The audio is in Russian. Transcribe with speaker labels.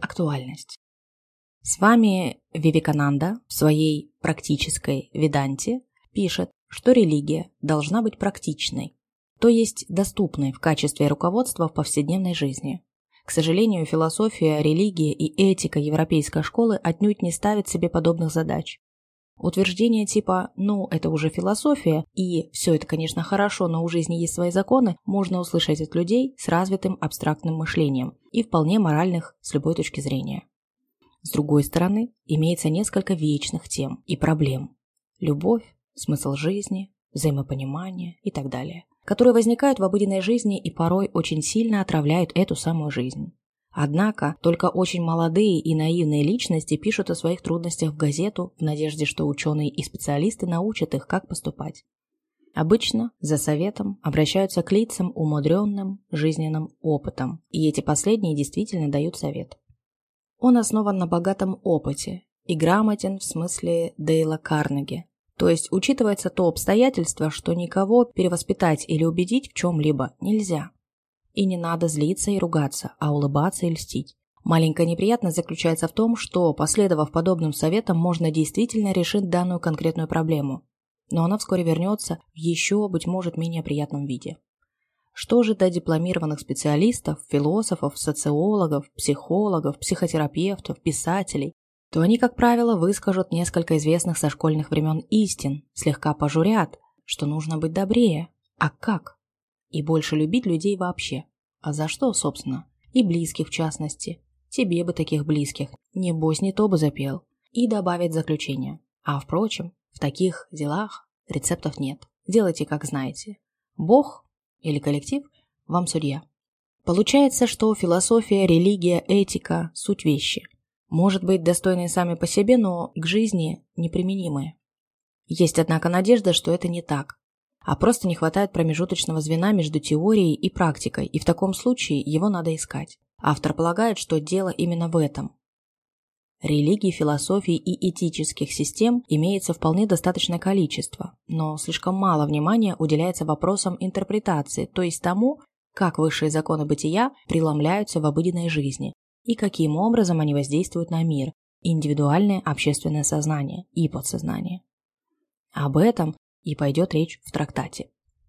Speaker 1: Актуальность. С вами Вивекананда в своей практической веданте пишет, что религия должна быть практичной, то есть доступной в качестве руководства в повседневной жизни. К сожалению, философия, религия и этика европейской школы отнюдь не ставят себе подобных задач. Утверждение типа «ну, это уже философия» и «все это, конечно, хорошо, но у жизни есть свои законы» можно услышать от людей с развитым абстрактным мышлением и вполне моральных с любой точки зрения. С другой стороны, имеется несколько вечных тем и проблем. Любовь, смысл жизни, взаимопонимание и так далее, которые возникают в обыденной жизни и порой очень сильно отравляют эту самую жизнь. Однако только очень молодые и наивные личности пишут о своих трудностях в газету в надежде, что ученые и специалисты научат их, как поступать. Обычно за советом обращаются к лицам умудренным жизненным опытом, и эти последние действительно дают совет. Он основан на богатом опыте и грамотен в смысле Дейла Карнеги, то есть учитывается то обстоятельство, что никого перевоспитать или убедить в чем-либо нельзя. И не надо злиться и ругаться, а улыбаться и льстить. Маленькая неприятность заключается в том, что, последовав подобным советам, можно действительно решить данную конкретную проблему. Но она вскоре вернется в еще, быть может, менее приятном виде. Что же до дипломированных специалистов, философов, социологов, психологов, психотерапевтов, писателей, то они, как правило, выскажут несколько известных со школьных времен истин, слегка пожурят, что нужно быть добрее. А как? И больше любить людей вообще. А за что, собственно? И близких в частности. Тебе бы таких близких. Небось, не то бы запел. И добавить заключение. А впрочем, в таких делах рецептов нет. Делайте, как знаете. Бог или коллектив вам судья. Получается, что философия, религия, этика – суть вещи. Может быть, достойные сами по себе, но к жизни неприменимые. Есть, однако, надежда, что это не так, а просто не хватает промежуточного звена между теорией и практикой, и в таком случае его надо искать. Автор полагает, что дело именно в этом. Религий, философий и этических систем имеется вполне достаточное количество, но слишком мало внимания уделяется вопросам интерпретации, то есть тому, как высшие законы бытия преломляются в обыденной жизни и каким образом они воздействуют на мир, индивидуальное общественное сознание и подсознание. Об этом и пойдет речь в трактате.